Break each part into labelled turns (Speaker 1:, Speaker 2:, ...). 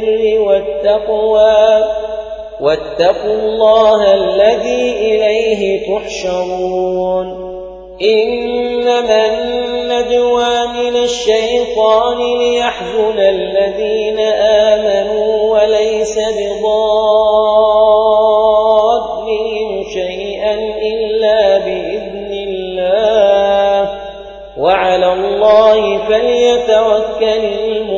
Speaker 1: بالبر والتقوى واتقوا الله الذي إليه تحشرون. إنما النجوى من الشيطان ليحزن الذين آمنوا وليس بضادهم شيئا إلا بإذن الله. وعلى الله فليتوكل المؤمنون.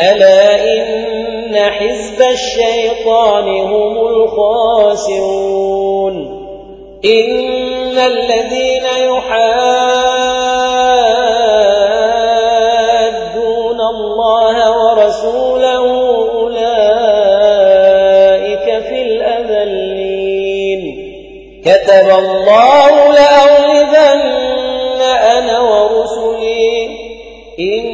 Speaker 1: ألا إن حزب الشيطان هم الخاسرون إن الذين يحادون الله ورسوله أولئك في الأذلين كتب الله لأغلبن أنا ورسلي إن